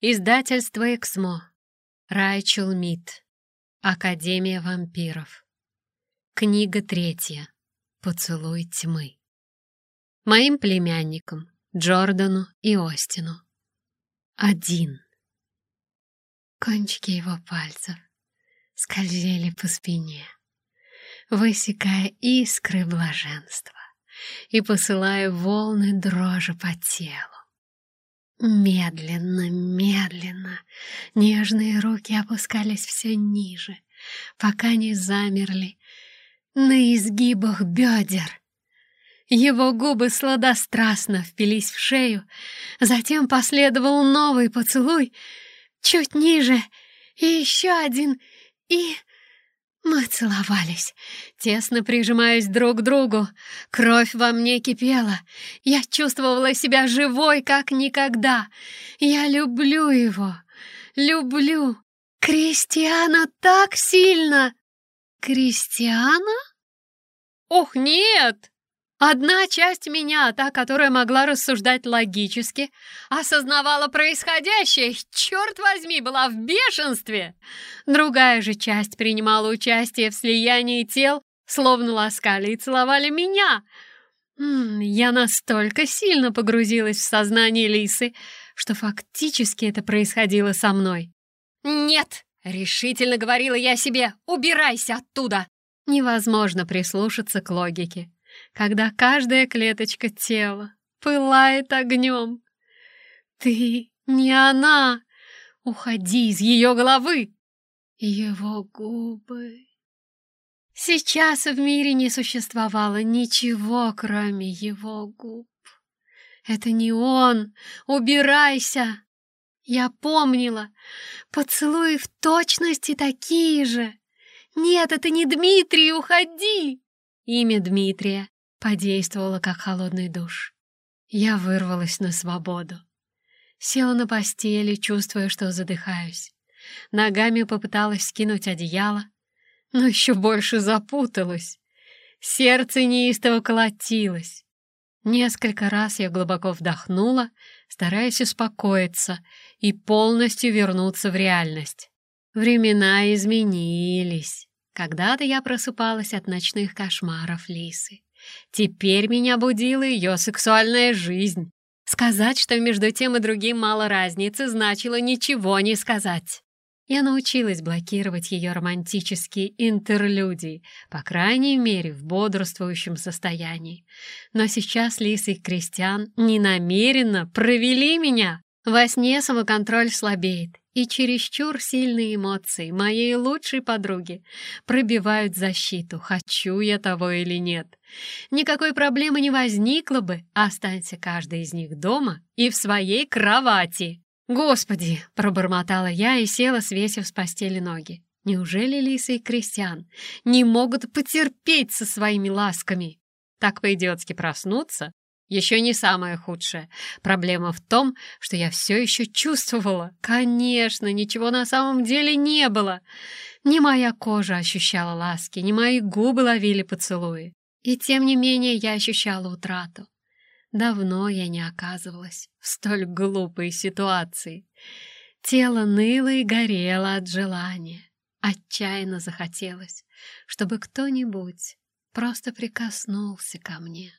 Издательство «Эксмо». Райчел Мид. Академия вампиров. Книга третья. Поцелуй тьмы. Моим племянникам, Джордану и Остину. Один. Кончики его пальцев скользили по спине, высекая искры блаженства и посылая волны дрожи по телу. Медленно, медленно нежные руки опускались все ниже, пока не замерли на изгибах бедер. Его губы сладострастно впились в шею, затем последовал новый поцелуй, чуть ниже, и еще один, и... Мы целовались, тесно прижимаясь друг к другу. Кровь во мне кипела. Я чувствовала себя живой, как никогда. Я люблю его. Люблю. Кристиана так сильно. Кристиана? Ох, нет! Одна часть меня, та, которая могла рассуждать логически, осознавала происходящее, черт возьми, была в бешенстве. Другая же часть принимала участие в слиянии тел, словно ласкали и целовали меня. Я настолько сильно погрузилась в сознание Лисы, что фактически это происходило со мной. «Нет!» — решительно говорила я себе. «Убирайся оттуда!» Невозможно прислушаться к логике когда каждая клеточка тела пылает огнем. Ты не она! Уходи из ее головы! Его губы... Сейчас в мире не существовало ничего, кроме его губ. Это не он! Убирайся! Я помнила. Поцелуи в точности такие же. Нет, это не Дмитрий, уходи! Имя Дмитрия подействовало, как холодный душ. Я вырвалась на свободу. Села на постели, чувствуя, что задыхаюсь. Ногами попыталась скинуть одеяло, но еще больше запуталась. Сердце неистово колотилось. Несколько раз я глубоко вдохнула, стараясь успокоиться и полностью вернуться в реальность. Времена изменились. Когда-то я просыпалась от ночных кошмаров Лисы. Теперь меня будила ее сексуальная жизнь. Сказать, что между тем и другим мало разницы, значило ничего не сказать. Я научилась блокировать ее романтические интерлюдии, по крайней мере, в бодрствующем состоянии. Но сейчас Лиса и Кристиан ненамеренно провели меня. Во сне самоконтроль слабеет, и чересчур сильные эмоции моей лучшей подруги пробивают защиту, хочу я того или нет. Никакой проблемы не возникло бы, останься каждый из них дома и в своей кровати. «Господи!» — пробормотала я и села, свесив с постели ноги. «Неужели Лиса и Кристиан не могут потерпеть со своими ласками?» Так по-идиотски проснуться еще не самое худшее. Проблема в том, что я все еще чувствовала. Конечно, ничего на самом деле не было. Не моя кожа ощущала ласки, не мои губы ловили поцелуи. И тем не менее я ощущала утрату. Давно я не оказывалась в столь глупой ситуации. Тело ныло и горело от желания. Отчаянно захотелось, чтобы кто-нибудь просто прикоснулся ко мне.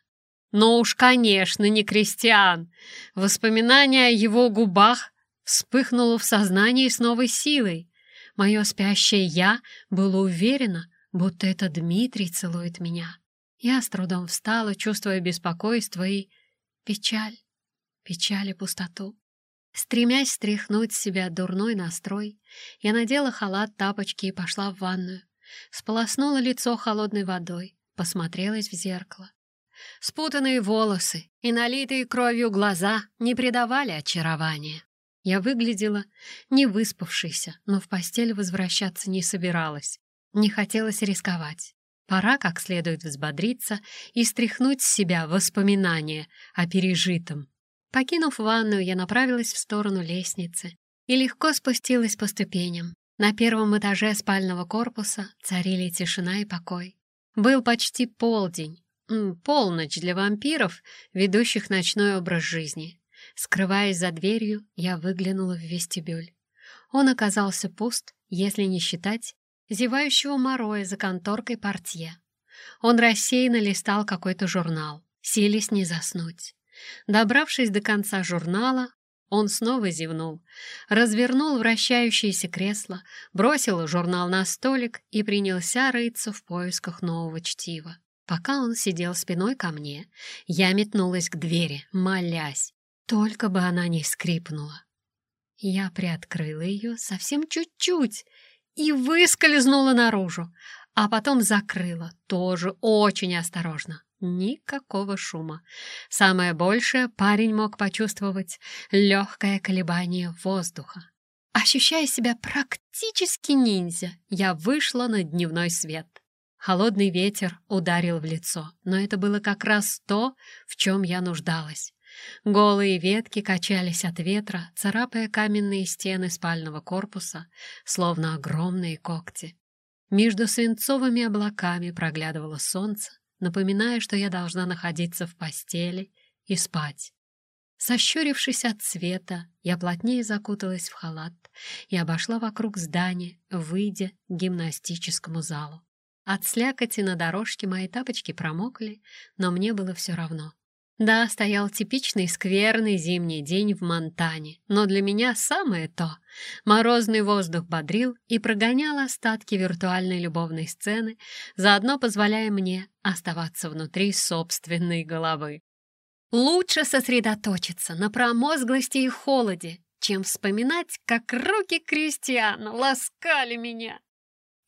Но уж, конечно, не крестьян. Воспоминание о его губах вспыхнуло в сознании с новой силой. Мое спящее «я» было уверено, будто это Дмитрий целует меня. Я с трудом встала, чувствуя беспокойство и печаль, печаль и пустоту. Стремясь стряхнуть с себя дурной настрой, я надела халат, тапочки и пошла в ванную. Сполоснула лицо холодной водой, посмотрелась в зеркало. Спутанные волосы и налитые кровью глаза не придавали очарования. Я выглядела не выспавшейся, но в постель возвращаться не собиралась. Не хотелось рисковать. Пора как следует взбодриться и стряхнуть с себя воспоминания о пережитом. Покинув ванную, я направилась в сторону лестницы и легко спустилась по ступеням. На первом этаже спального корпуса царили тишина и покой. Был почти полдень, полночь для вампиров, ведущих ночной образ жизни. Скрываясь за дверью, я выглянула в вестибюль. Он оказался пуст, если не считать зевающего мороя за конторкой портье. Он рассеянно листал какой-то журнал, силясь не заснуть. Добравшись до конца журнала, он снова зевнул, развернул вращающееся кресло, бросил журнал на столик и принялся рыться в поисках нового чтива. Пока он сидел спиной ко мне, я метнулась к двери, молясь, только бы она не скрипнула. Я приоткрыла ее совсем чуть-чуть и выскользнула наружу, а потом закрыла, тоже очень осторожно. Никакого шума. Самое большее парень мог почувствовать легкое колебание воздуха. Ощущая себя практически ниндзя, я вышла на дневной свет. Холодный ветер ударил в лицо, но это было как раз то, в чем я нуждалась. Голые ветки качались от ветра, царапая каменные стены спального корпуса, словно огромные когти. Между свинцовыми облаками проглядывало солнце, напоминая, что я должна находиться в постели и спать. Сощурившись от света, я плотнее закуталась в халат и обошла вокруг здания, выйдя к гимнастическому залу. От слякоти на дорожке мои тапочки промокли, но мне было все равно. Да, стоял типичный скверный зимний день в Монтане, но для меня самое то. Морозный воздух бодрил и прогонял остатки виртуальной любовной сцены, заодно позволяя мне оставаться внутри собственной головы. Лучше сосредоточиться на промозглости и холоде, чем вспоминать, как руки Кристиана ласкали меня.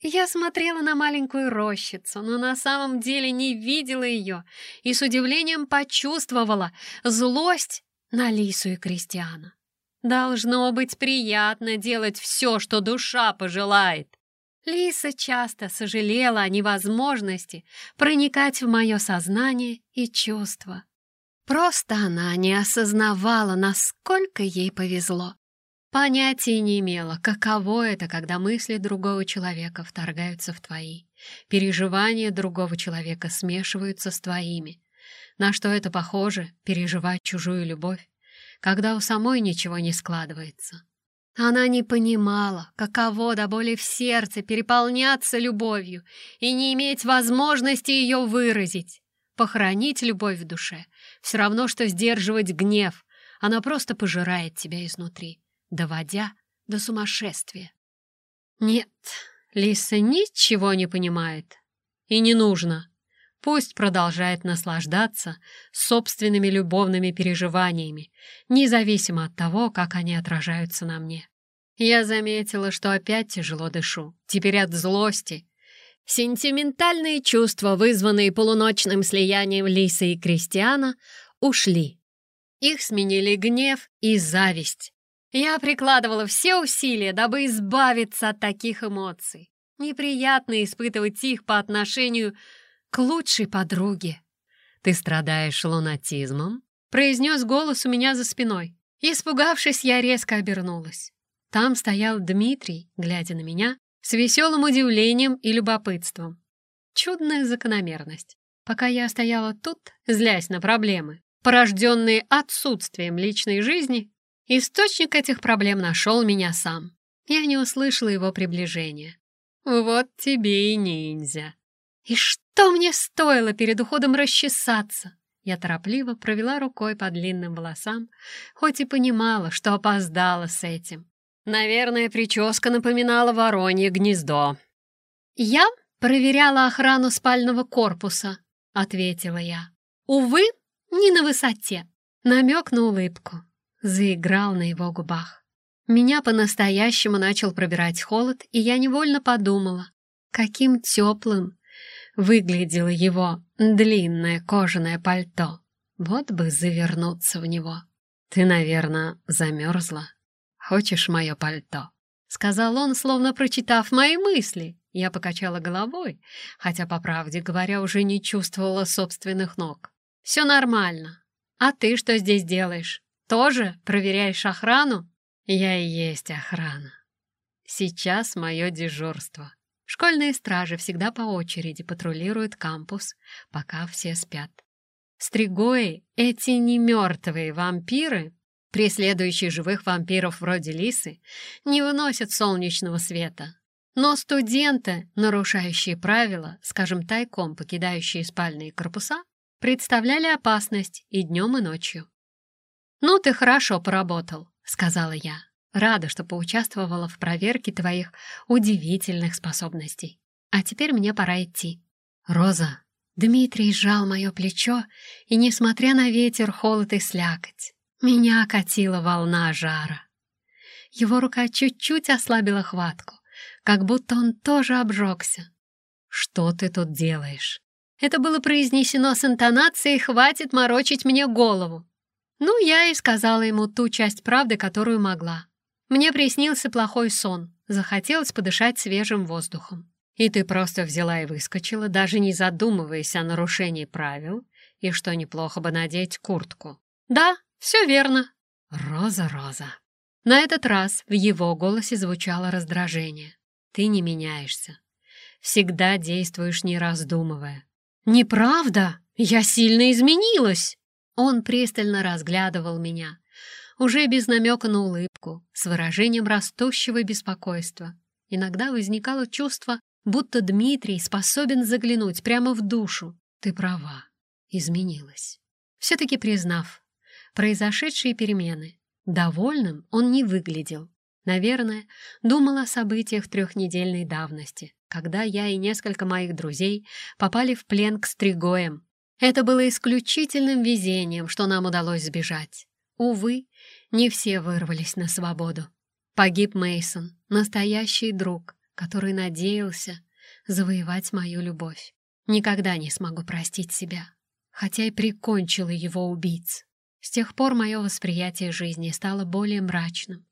Я смотрела на маленькую рощицу, но на самом деле не видела ее и с удивлением почувствовала злость на Лису и Кристиана. Должно быть приятно делать все, что душа пожелает. Лиса часто сожалела о невозможности проникать в мое сознание и чувства. Просто она не осознавала, насколько ей повезло. Понятия не имела, каково это, когда мысли другого человека вторгаются в твои. Переживания другого человека смешиваются с твоими. На что это похоже — переживать чужую любовь, когда у самой ничего не складывается. Она не понимала, каково до боли в сердце переполняться любовью и не иметь возможности ее выразить. Похоронить любовь в душе — все равно, что сдерживать гнев. Она просто пожирает тебя изнутри доводя до сумасшествия. Нет, Лиса ничего не понимает. И не нужно. Пусть продолжает наслаждаться собственными любовными переживаниями, независимо от того, как они отражаются на мне. Я заметила, что опять тяжело дышу, теперь от злости. Сентиментальные чувства, вызванные полуночным слиянием Лисы и Кристиана, ушли. Их сменили гнев и зависть. Я прикладывала все усилия, дабы избавиться от таких эмоций. Неприятно испытывать их по отношению к лучшей подруге. «Ты страдаешь лунатизмом?» — произнес голос у меня за спиной. Испугавшись, я резко обернулась. Там стоял Дмитрий, глядя на меня, с веселым удивлением и любопытством. Чудная закономерность. Пока я стояла тут, злясь на проблемы, порожденные отсутствием личной жизни, Источник этих проблем нашел меня сам. Я не услышала его приближения. Вот тебе и ниндзя. И что мне стоило перед уходом расчесаться? Я торопливо провела рукой по длинным волосам, хоть и понимала, что опоздала с этим. Наверное, прическа напоминала воронье гнездо. «Я проверяла охрану спального корпуса», — ответила я. «Увы, не на высоте». Намек на улыбку заиграл на его губах. Меня по-настоящему начал пробирать холод, и я невольно подумала, каким теплым выглядело его длинное кожаное пальто. Вот бы завернуться в него. «Ты, наверное, замерзла. Хочешь мое пальто?» Сказал он, словно прочитав мои мысли. Я покачала головой, хотя, по правде говоря, уже не чувствовала собственных ног. «Все нормально. А ты что здесь делаешь?» Тоже проверяешь охрану? Я и есть охрана. Сейчас мое дежурство. Школьные стражи всегда по очереди патрулируют кампус, пока все спят. Стригои — эти не мертвые вампиры, преследующие живых вампиров вроде лисы, не выносят солнечного света. Но студенты, нарушающие правила, скажем, тайком покидающие спальные корпуса, представляли опасность и днем, и ночью. «Ну, ты хорошо поработал», — сказала я. «Рада, что поучаствовала в проверке твоих удивительных способностей. А теперь мне пора идти». «Роза!» Дмитрий сжал мое плечо, и, несмотря на ветер, холод и слякоть, меня окатила волна жара. Его рука чуть-чуть ослабила хватку, как будто он тоже обжегся. «Что ты тут делаешь?» Это было произнесено с интонацией «хватит морочить мне голову». Ну, я и сказала ему ту часть правды, которую могла. Мне приснился плохой сон, захотелось подышать свежим воздухом. И ты просто взяла и выскочила, даже не задумываясь о нарушении правил, и что неплохо бы надеть куртку. Да, все верно. Роза, Роза. На этот раз в его голосе звучало раздражение. Ты не меняешься. Всегда действуешь не раздумывая. «Неправда! Я сильно изменилась!» Он пристально разглядывал меня, уже без намека на улыбку, с выражением растущего беспокойства. Иногда возникало чувство, будто Дмитрий способен заглянуть прямо в душу. Ты права, изменилась. Все-таки признав произошедшие перемены, довольным он не выглядел. Наверное, думал о событиях трехнедельной давности, когда я и несколько моих друзей попали в плен к стригоям. Это было исключительным везением, что нам удалось сбежать. Увы, не все вырвались на свободу. Погиб Мейсон, настоящий друг, который надеялся завоевать мою любовь. Никогда не смогу простить себя, хотя и прикончила его убийц. С тех пор мое восприятие жизни стало более мрачным.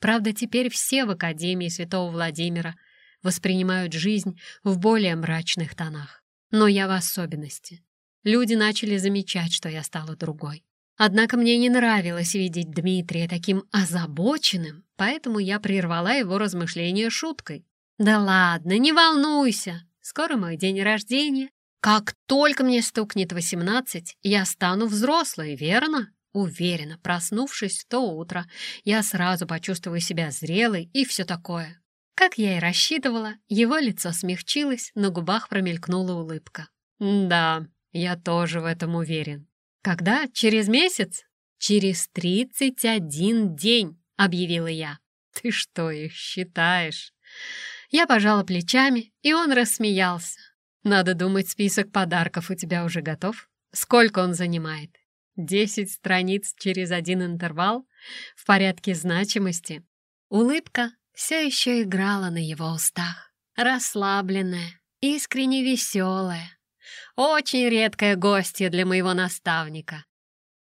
Правда, теперь все в Академии Святого Владимира воспринимают жизнь в более мрачных тонах. Но я в особенности. Люди начали замечать, что я стала другой. Однако мне не нравилось видеть Дмитрия таким озабоченным, поэтому я прервала его размышления шуткой. «Да ладно, не волнуйся, скоро мой день рождения. Как только мне стукнет восемнадцать, я стану взрослой, верно?» Уверена, проснувшись в то утро, я сразу почувствую себя зрелой и все такое. Как я и рассчитывала, его лицо смягчилось, на губах промелькнула улыбка. «Да, я тоже в этом уверен. Когда? Через месяц? Через тридцать один день, объявила я. Ты что их считаешь? Я пожала плечами, и он рассмеялся. Надо думать, список подарков у тебя уже готов. Сколько он занимает? Десять страниц через один интервал? В порядке значимости? Улыбка все еще играла на его устах. Расслабленная, искренне веселая. Очень редкое гостье для моего наставника.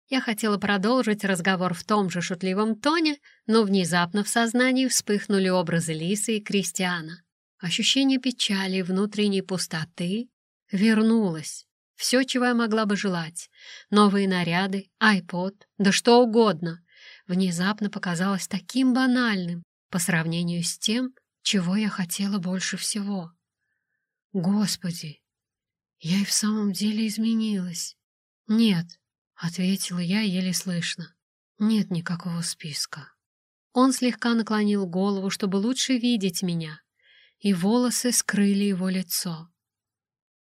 Я хотела продолжить разговор в том же шутливом тоне, но внезапно в сознании вспыхнули образы Лисы и Кристиана. Ощущение печали и внутренней пустоты вернулось. Все, чего я могла бы желать. Новые наряды, айпод, да что угодно. Внезапно показалось таким банальным по сравнению с тем, чего я хотела больше всего. Господи, я и в самом деле изменилась. Нет, ответила я еле слышно. Нет никакого списка. Он слегка наклонил голову, чтобы лучше видеть меня, и волосы скрыли его лицо.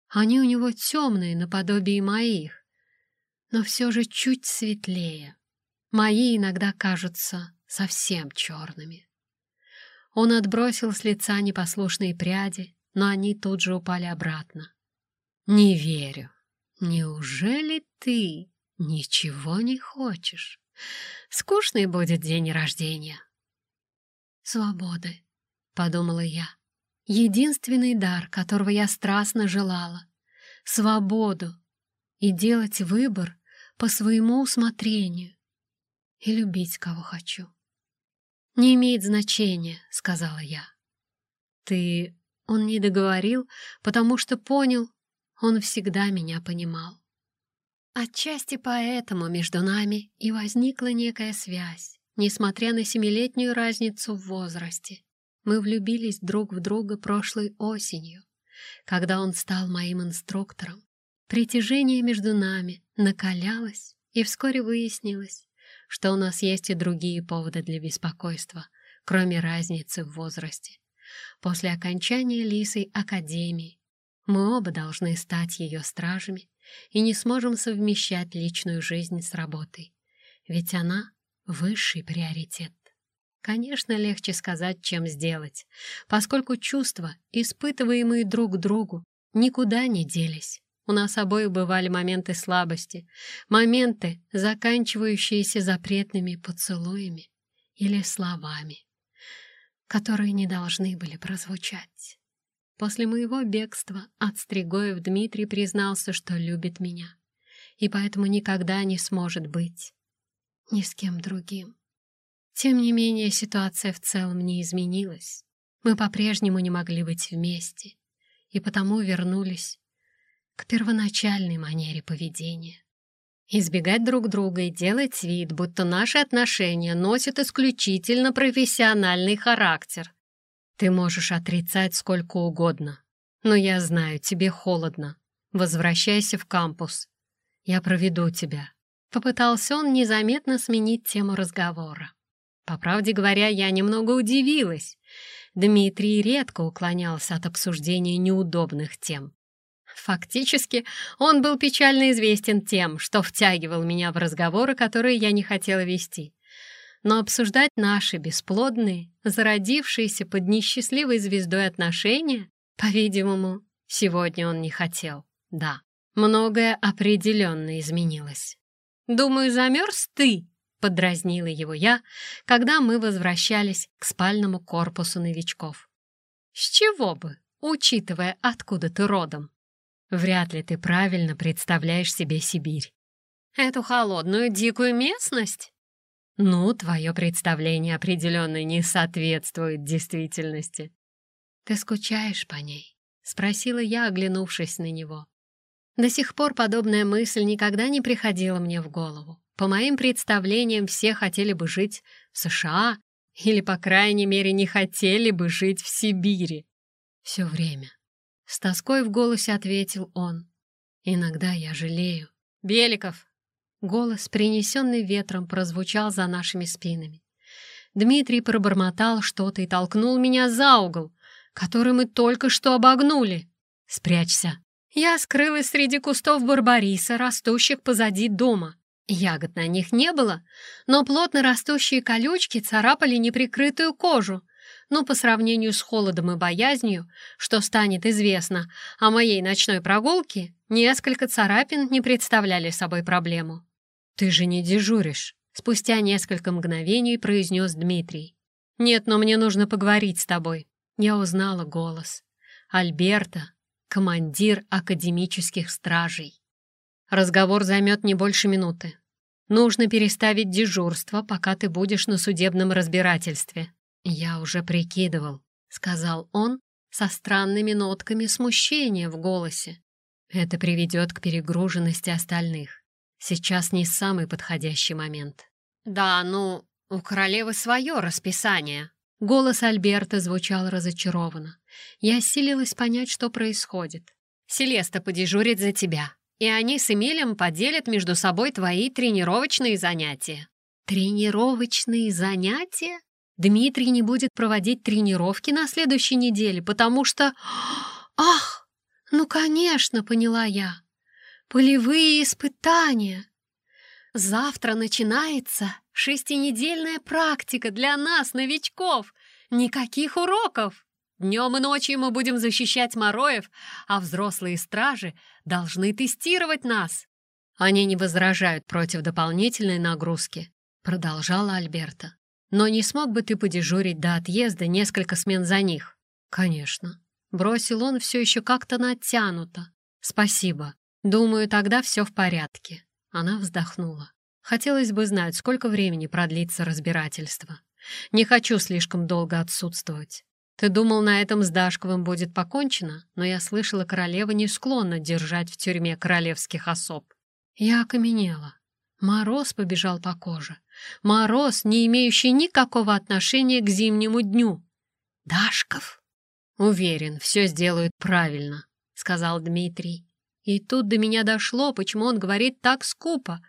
Они у него темные, наподобие моих, но все же чуть светлее. Мои иногда кажутся совсем черными. Он отбросил с лица непослушные пряди, но они тут же упали обратно. «Не верю. Неужели ты ничего не хочешь? Скучный будет день рождения». «Свободы», — подумала я. «Единственный дар, которого я страстно желала. Свободу. И делать выбор по своему усмотрению. И любить, кого хочу». «Не имеет значения», — сказала я. «Ты...» Он не договорил, потому что понял, он всегда меня понимал. Отчасти поэтому между нами и возникла некая связь, несмотря на семилетнюю разницу в возрасте. Мы влюбились друг в друга прошлой осенью, когда он стал моим инструктором. Притяжение между нами накалялось, и вскоре выяснилось, что у нас есть и другие поводы для беспокойства, кроме разницы в возрасте. После окончания Лисой академии мы оба должны стать ее стражами и не сможем совмещать личную жизнь с работой, ведь она — высший приоритет. Конечно, легче сказать, чем сделать, поскольку чувства, испытываемые друг другу, никуда не делись. У нас обоих бывали моменты слабости, моменты, заканчивающиеся запретными поцелуями или словами, которые не должны были прозвучать. После моего бегства от Стригоев Дмитрий признался, что любит меня, и поэтому никогда не сможет быть ни с кем другим. Тем не менее, ситуация в целом не изменилась. Мы по-прежнему не могли быть вместе, и потому вернулись к первоначальной манере поведения. Избегать друг друга и делать вид, будто наши отношения носят исключительно профессиональный характер. Ты можешь отрицать сколько угодно, но я знаю, тебе холодно. Возвращайся в кампус. Я проведу тебя. Попытался он незаметно сменить тему разговора. По правде говоря, я немного удивилась. Дмитрий редко уклонялся от обсуждения неудобных тем. Фактически, он был печально известен тем, что втягивал меня в разговоры, которые я не хотела вести. Но обсуждать наши бесплодные, зародившиеся под несчастливой звездой отношения, по-видимому, сегодня он не хотел. Да, многое определенно изменилось. «Думаю, замерз ты», — подразнила его я, когда мы возвращались к спальному корпусу новичков. «С чего бы, учитывая, откуда ты родом?» Вряд ли ты правильно представляешь себе Сибирь. Эту холодную дикую местность? Ну, твое представление определенно не соответствует действительности. Ты скучаешь по ней? Спросила я, оглянувшись на него. До сих пор подобная мысль никогда не приходила мне в голову. По моим представлениям, все хотели бы жить в США или, по крайней мере, не хотели бы жить в Сибири. Все время. С тоской в голосе ответил он. «Иногда я жалею». «Беликов!» Голос, принесенный ветром, прозвучал за нашими спинами. Дмитрий пробормотал что-то и толкнул меня за угол, который мы только что обогнули. «Спрячься!» Я скрылась среди кустов барбариса, растущих позади дома. Ягод на них не было, но плотно растущие колючки царапали неприкрытую кожу, но по сравнению с холодом и боязнью, что станет известно о моей ночной прогулке, несколько царапин не представляли собой проблему. «Ты же не дежуришь», — спустя несколько мгновений произнес Дмитрий. «Нет, но мне нужно поговорить с тобой». Я узнала голос. Альберта, командир академических стражей. Разговор займет не больше минуты. Нужно переставить дежурство, пока ты будешь на судебном разбирательстве. «Я уже прикидывал», — сказал он со странными нотками смущения в голосе. «Это приведет к перегруженности остальных. Сейчас не самый подходящий момент». «Да, ну, у королевы свое расписание». Голос Альберта звучал разочарованно. Я силилась понять, что происходит. «Селеста подежурит за тебя, и они с Эмилем поделят между собой твои тренировочные занятия». «Тренировочные занятия?» Дмитрий не будет проводить тренировки на следующей неделе, потому что... Ах, ну, конечно, поняла я. Полевые испытания. Завтра начинается шестинедельная практика для нас, новичков. Никаких уроков. Днем и ночью мы будем защищать Мороев, а взрослые стражи должны тестировать нас. Они не возражают против дополнительной нагрузки, продолжала Альберта. Но не смог бы ты подежурить до отъезда несколько смен за них? Конечно. Бросил он все еще как-то натянуто. Спасибо. Думаю, тогда все в порядке. Она вздохнула. Хотелось бы знать, сколько времени продлится разбирательство. Не хочу слишком долго отсутствовать. Ты думал, на этом с Дашковым будет покончено, но я слышала, королева не склонна держать в тюрьме королевских особ. Я окаменела. Мороз побежал по коже. Мороз, не имеющий никакого отношения к зимнему дню. «Дашков!» «Уверен, все сделают правильно», — сказал Дмитрий. И тут до меня дошло, почему он говорит так скупо.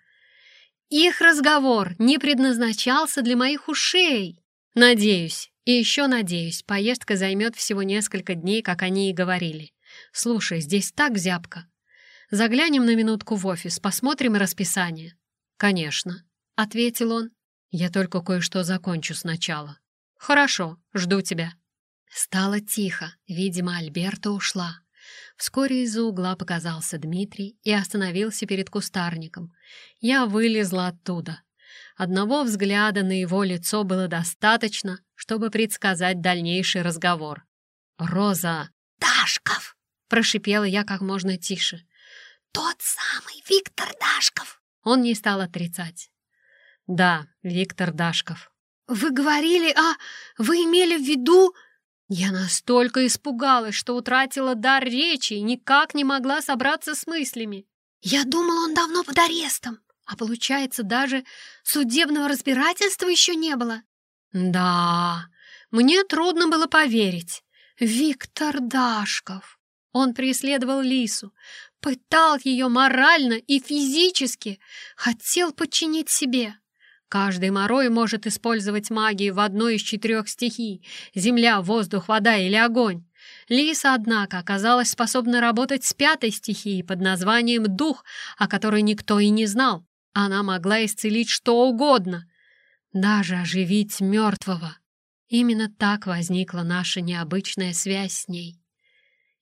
их разговор не предназначался для моих ушей. Надеюсь, и еще надеюсь, поездка займет всего несколько дней, как они и говорили. Слушай, здесь так зябко. Заглянем на минутку в офис, посмотрим расписание. Конечно, — ответил он. Я только кое-что закончу сначала. Хорошо, жду тебя. Стало тихо, видимо, Альберта ушла. Вскоре из-за угла показался Дмитрий и остановился перед кустарником. Я вылезла оттуда. Одного взгляда на его лицо было достаточно, чтобы предсказать дальнейший разговор. «Роза!» «Дашков!» — прошипела я как можно тише. «Тот самый Виктор Дашков!» Он не стал отрицать. «Да, Виктор Дашков». «Вы говорили, а вы имели в виду...» Я настолько испугалась, что утратила дар речи и никак не могла собраться с мыслями. «Я думал, он давно под арестом, а получается, даже судебного разбирательства еще не было». «Да, мне трудно было поверить. Виктор Дашков. Он преследовал Лису, пытал ее морально и физически, хотел подчинить себе. Каждый морой может использовать магию в одной из четырех стихий — земля, воздух, вода или огонь. Лиса, однако, оказалась способна работать с пятой стихией под названием «дух», о которой никто и не знал. Она могла исцелить что угодно, даже оживить мертвого. Именно так возникла наша необычная связь с ней.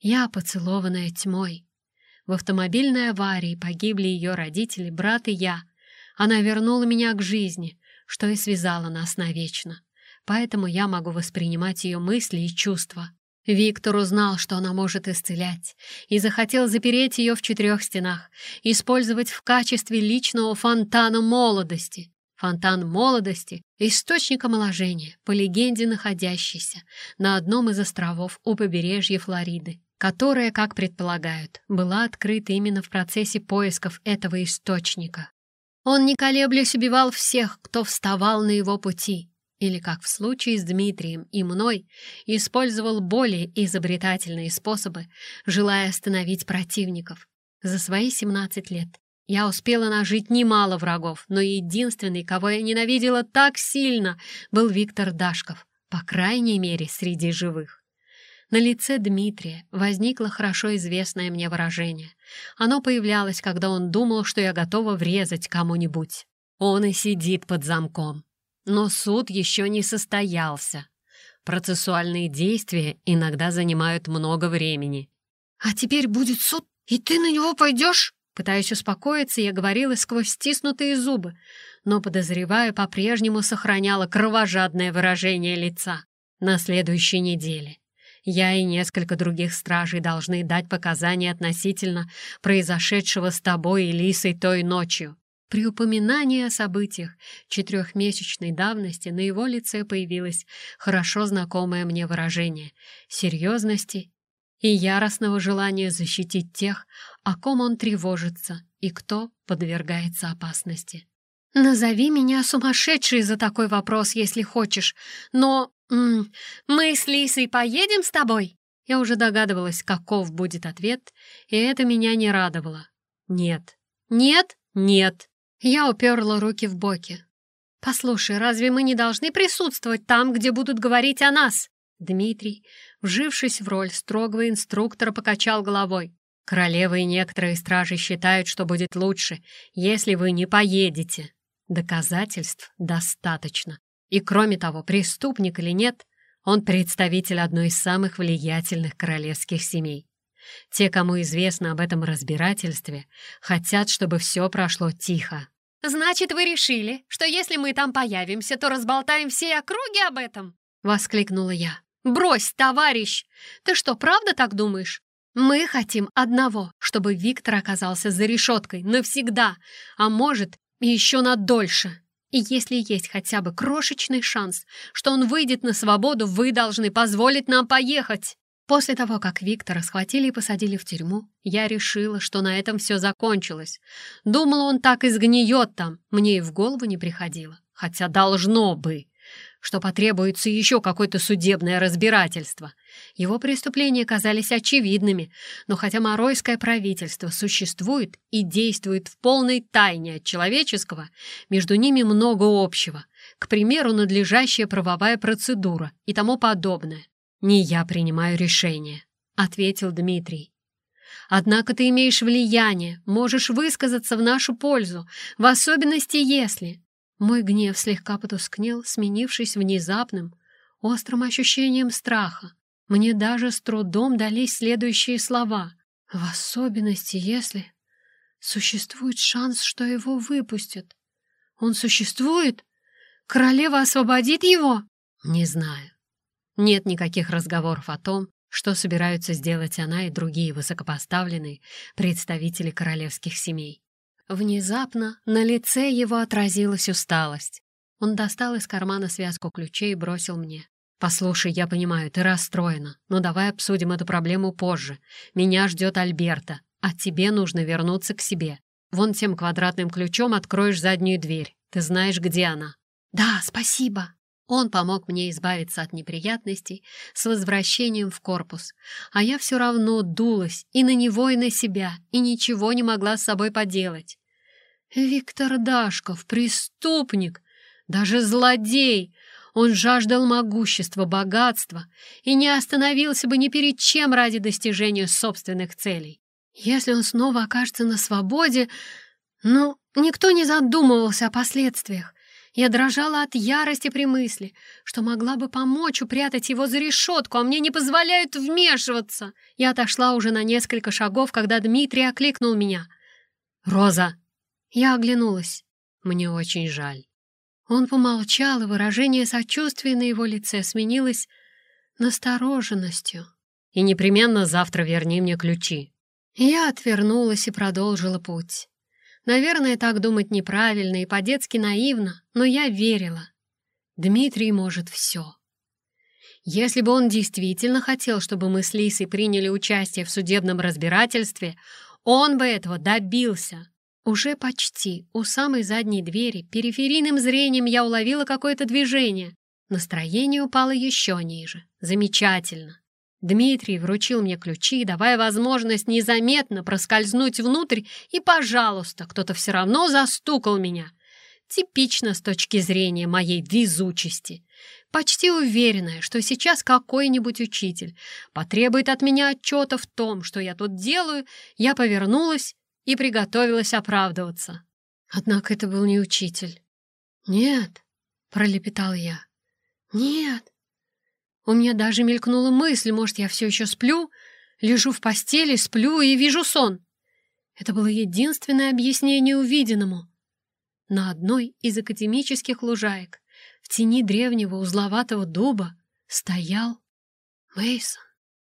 Я, поцелованная тьмой. В автомобильной аварии погибли ее родители, брат и я — она вернула меня к жизни, что и связало нас навечно. Поэтому я могу воспринимать ее мысли и чувства. Виктор узнал, что она может исцелять, и захотел запереть ее в четырех стенах, использовать в качестве личного фонтана молодости. Фонтан молодости — источник омоложения, по легенде находящийся на одном из островов у побережья Флориды, которая, как предполагают, была открыта именно в процессе поисков этого источника. Он, не колеблясь, убивал всех, кто вставал на его пути, или, как в случае с Дмитрием и мной, использовал более изобретательные способы, желая остановить противников. За свои 17 лет я успела нажить немало врагов, но единственный, кого я ненавидела так сильно, был Виктор Дашков, по крайней мере, среди живых. На лице Дмитрия возникло хорошо известное мне выражение. Оно появлялось, когда он думал, что я готова врезать кому-нибудь. Он и сидит под замком. Но суд еще не состоялся. Процессуальные действия иногда занимают много времени. «А теперь будет суд, и ты на него пойдешь?» Пытаясь успокоиться, я говорила сквозь стиснутые зубы, но, подозревая, по-прежнему сохраняла кровожадное выражение лица. На следующей неделе я и несколько других стражей должны дать показания относительно произошедшего с тобой и Лисой той ночью. При упоминании о событиях четырехмесячной давности на его лице появилось хорошо знакомое мне выражение серьезности и яростного желания защитить тех, о ком он тревожится и кто подвергается опасности. «Назови меня сумасшедшей за такой вопрос, если хочешь, но «М «Мы с Лисой поедем с тобой?» Я уже догадывалась, каков будет ответ, и это меня не радовало. «Нет». «Нет?» «Нет». Я уперла руки в боки. «Послушай, разве мы не должны присутствовать там, где будут говорить о нас?» Дмитрий, вжившись в роль строгого инструктора, покачал головой. «Королева и некоторые стражи считают, что будет лучше, если вы не поедете. Доказательств достаточно. И кроме того, преступник или нет, он представитель одной из самых влиятельных королевских семей. Те, кому известно об этом разбирательстве, хотят, чтобы все прошло тихо. «Значит, вы решили, что если мы там появимся, то разболтаем все округи об этом?» — воскликнула я. «Брось, товарищ! Ты что, правда так думаешь? Мы хотим одного, чтобы Виктор оказался за решеткой навсегда, а может, еще на дольше. И если есть хотя бы крошечный шанс, что он выйдет на свободу, вы должны позволить нам поехать. После того, как Виктора схватили и посадили в тюрьму, я решила, что на этом все закончилось. Думала, он так и сгниет там. Мне и в голову не приходило. Хотя должно бы, что потребуется еще какое-то судебное разбирательство. Его преступления казались очевидными, но хотя Моройское правительство существует и действует в полной тайне от человеческого, между ними много общего, к примеру, надлежащая правовая процедура и тому подобное. «Не я принимаю решение», — ответил Дмитрий. «Однако ты имеешь влияние, можешь высказаться в нашу пользу, в особенности если...» Мой гнев слегка потускнел, сменившись внезапным, острым ощущением страха. Мне даже с трудом дались следующие слова. В особенности, если существует шанс, что его выпустят. Он существует? Королева освободит его? Не знаю. Нет никаких разговоров о том, что собираются сделать она и другие высокопоставленные представители королевских семей. Внезапно на лице его отразилась усталость. Он достал из кармана связку ключей и бросил мне. «Послушай, я понимаю, ты расстроена, но давай обсудим эту проблему позже. Меня ждет Альберта, а тебе нужно вернуться к себе. Вон тем квадратным ключом откроешь заднюю дверь. Ты знаешь, где она». «Да, спасибо». Он помог мне избавиться от неприятностей с возвращением в корпус, а я все равно дулась и на него, и на себя, и ничего не могла с собой поделать. Виктор Дашков — преступник, даже злодей, он жаждал могущества, богатства и не остановился бы ни перед чем ради достижения собственных целей. Если он снова окажется на свободе, ну, никто не задумывался о последствиях. Я дрожала от ярости при мысли, что могла бы помочь упрятать его за решетку, а мне не позволяют вмешиваться. Я отошла уже на несколько шагов, когда Дмитрий окликнул меня. «Роза!» Я оглянулась. «Мне очень жаль». Он помолчал, и выражение сочувствия на его лице сменилось настороженностью. «И непременно завтра верни мне ключи». Я отвернулась и продолжила путь. Наверное, так думать неправильно и по-детски наивно, но я верила. Дмитрий может все. Если бы он действительно хотел, чтобы мы с Лисой приняли участие в судебном разбирательстве, он бы этого добился. Уже почти у самой задней двери периферийным зрением я уловила какое-то движение. Настроение упало еще ниже. Замечательно. Дмитрий вручил мне ключи, давая возможность незаметно проскользнуть внутрь, и, пожалуйста, кто-то все равно застукал меня. Типично с точки зрения моей везучести. Почти уверенная, что сейчас какой-нибудь учитель потребует от меня отчета в том, что я тут делаю, я повернулась и приготовилась оправдываться. Однако это был не учитель. «Нет», — пролепетал я, — «нет». У меня даже мелькнула мысль, может, я все еще сплю, лежу в постели, сплю и вижу сон. Это было единственное объяснение увиденному. На одной из академических лужаек, в тени древнего узловатого дуба, стоял Мейсон.